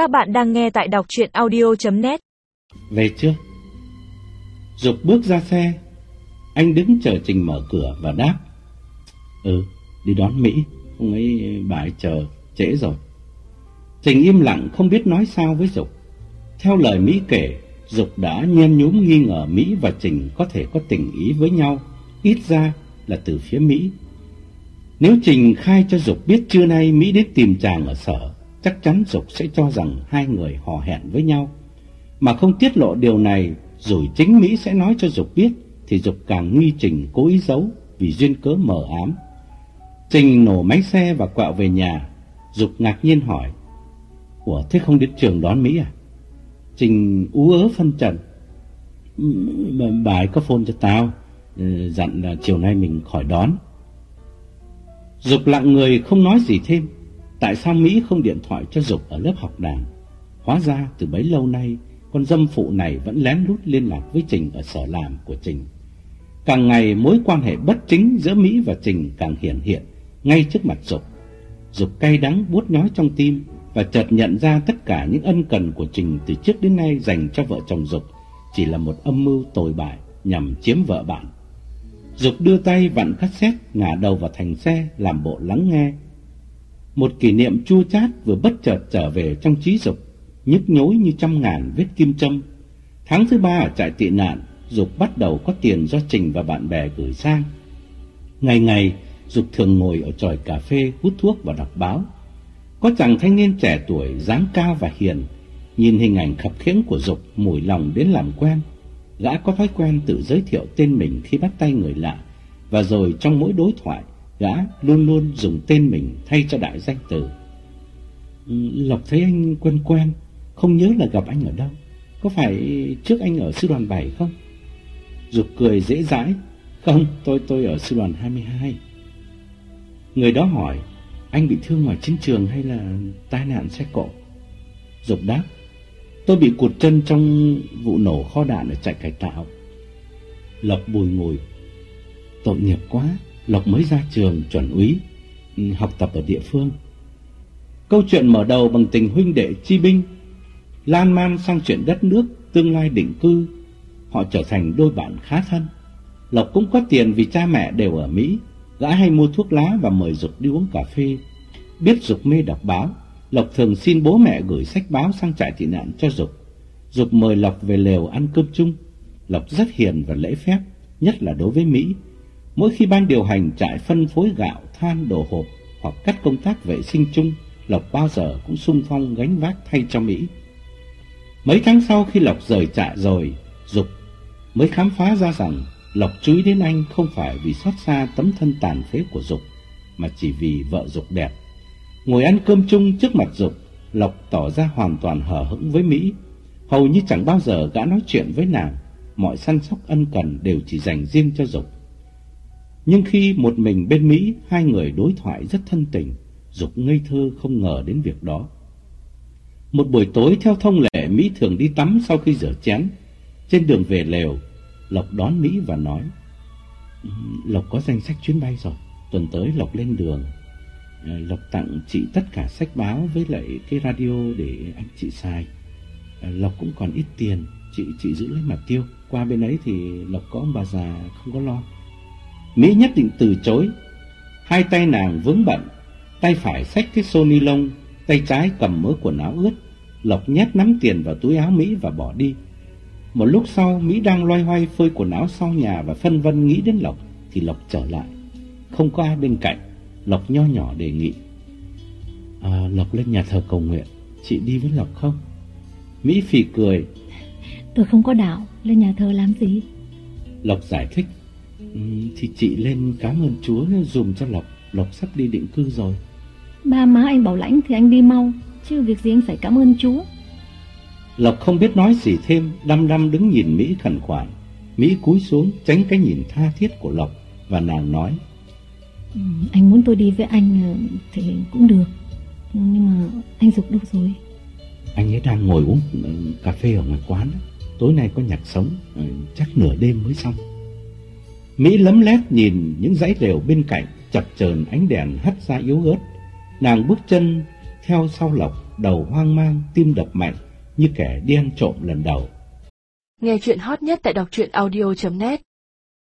Các bạn đang nghe tại đọc chuyện audio.net Về chưa? Dục bước ra xe. Anh đứng chờ Trình mở cửa và đáp. Ừ, đi đón Mỹ. Ông ấy ờ, bà ấy chờ, trễ rồi. Trình im lặng không biết nói sao với Dục. Theo lời Mỹ kể Dục đã nhen nhúm nghi ngờ Mỹ và Trình có thể có tình ý với nhau. Ít ra là từ phía Mỹ. Nếu Trình khai cho Dục biết trưa nay Mỹ đến tìm chàng ở sở chắc chắn Dục sẽ cho rằng hai người hò hẹn với nhau. Mà không tiết lộ điều này, rồi chính Mỹ sẽ nói cho Dục biết, thì Dục càng nghi Trình cố ý giấu vì duyên cớ mờ ám. Trình nổ máy xe và quẹo về nhà, Dục ngạc nhiên hỏi, Ủa thế không đến trường đón Mỹ à? Trình ú ớ phân trần, bà ấy có phone cho tao, ờ, dặn là chiều nay mình khỏi đón. Dục lặng người không nói gì thêm. Tại sao Mỹ không điện thoại cho Dục ở lớp học đàn? Hóa ra từ bấy lâu nay, con dâm phụ này vẫn lén lút liên lạc với Trình ở sở làm của Trình. Càng ngày mối quan hệ bất chính giữa Mỹ và Trình càng hiển hiện ngay trước mặt Dục. Dục cay đắng buốt nhói trong tim và chợt nhận ra tất cả những ân cần của Trình từ trước đến nay dành cho vợ chồng Dục chỉ là một âm mưu tồi bại nhằm chiếm vợ bạn. Dục đưa tay vặn cassette ngả đầu vào thành xe làm bộ lắng nghe một kỷ niệm chua chát vừa bất chợt trở về trong trí dục, nhức nhối như trăm ngàn vết kim châm. Tháng thứ ba ở trại tị nạn, Dục bắt đầu có tiền do Trình và bạn bè gửi sang. Ngày ngày, Dục thường ngồi ở tròi cà phê hút thuốc và đọc báo. Có chàng thanh niên trẻ tuổi, dáng cao và hiền, nhìn hình ảnh khập khiễng của Dục mùi lòng đến làm quen. Gã có thói quen tự giới thiệu tên mình khi bắt tay người lạ, và rồi trong mỗi đối thoại, gã luôn luôn dùng tên mình thay cho đại danh từ. Ừ, Lộc thấy anh quen quen, không nhớ là gặp anh ở đâu. Có phải trước anh ở sư đoàn 7 không? Dục cười dễ dãi. Không, tôi tôi ở sư đoàn 22. Người đó hỏi, anh bị thương ngoài chiến trường hay là tai nạn xe cộ? Dục đáp, tôi bị cụt chân trong vụ nổ kho đạn ở trại cải tạo. Lộc bùi ngồi, tội nghiệp quá. Lộc mới ra trường chuẩn úy, ừ, học tập ở địa phương. Câu chuyện mở đầu bằng tình huynh đệ chi binh, lan man sang chuyện đất nước, tương lai định cư. Họ trở thành đôi bạn khá thân. Lộc cũng có tiền vì cha mẹ đều ở Mỹ, gã hay mua thuốc lá và mời Dục đi uống cà phê. Biết Dục mê đọc báo, Lộc thường xin bố mẹ gửi sách báo sang trại tị nạn cho Dục. Dục mời Lộc về lều ăn cơm chung. Lộc rất hiền và lễ phép, nhất là đối với Mỹ. Mỗi khi ban điều hành trại phân phối gạo, than, đồ hộp hoặc cắt công tác vệ sinh chung, Lộc bao giờ cũng sung phong gánh vác thay cho Mỹ. Mấy tháng sau khi Lộc rời trại rồi, Dục mới khám phá ra rằng Lộc chú ý đến anh không phải vì xót xa tấm thân tàn phế của Dục, mà chỉ vì vợ Dục đẹp. Ngồi ăn cơm chung trước mặt Dục, Lộc tỏ ra hoàn toàn hờ hững với Mỹ. Hầu như chẳng bao giờ gã nói chuyện với nàng, mọi săn sóc ân cần đều chỉ dành riêng cho Dục. Nhưng khi một mình bên Mỹ, hai người đối thoại rất thân tình, Dục ngây thơ không ngờ đến việc đó. Một buổi tối theo thông lệ Mỹ thường đi tắm sau khi rửa chén. Trên đường về lều, Lộc đón Mỹ và nói Lộc có danh sách chuyến bay rồi, tuần tới Lộc lên đường. À, Lộc tặng chị tất cả sách báo với lại cái radio để anh chị xài. À, Lộc cũng còn ít tiền, chị chị giữ lấy mà tiêu. Qua bên ấy thì Lộc có ông bà già không có lo. Mỹ nhất định từ chối. Hai tay nàng vướng bận, tay phải xách cái xô ni lông, tay trái cầm mớ quần áo ướt. Lộc nhét nắm tiền vào túi áo Mỹ và bỏ đi. Một lúc sau, Mỹ đang loay hoay phơi quần áo sau nhà và phân vân nghĩ đến Lộc, thì Lộc trở lại. Không có ai bên cạnh, Lộc nho nhỏ đề nghị. À, Lộc lên nhà thờ cầu nguyện, chị đi với Lộc không? Mỹ phì cười. Tôi không có đạo, lên nhà thờ làm gì? Lộc giải thích. Ừ, thì chị lên cảm ơn Chúa dùm cho Lộc. Lộc sắp đi định cư rồi. Ba má anh bảo lãnh thì anh đi mau Chứ việc gì anh phải cảm ơn Chúa. Lộc không biết nói gì thêm Đăm đăm đứng nhìn Mỹ khẩn khoản. Mỹ cúi xuống tránh cái nhìn tha thiết của Lộc Và nàng nói ừ, Anh muốn tôi đi với anh ờ, thì cũng được. Nhưng mà anh Dục đâu rồi? Anh ấy đang ngồi uống ừ, cà phê ở ngoài quán Tối nay có nhạc sống ừ, Chắc nửa đêm mới xong Mỹ lấm lét nhìn những dãy lều bên cạnh, chập chờn ánh đèn hắt ra yếu ớt. Nàng bước chân theo sau Lộc đầu hoang mang, tim đập mạnh như kẻ đi ăn trộm lần đầu. Nghe chuyện hot nhất tại đọc truyện audio.net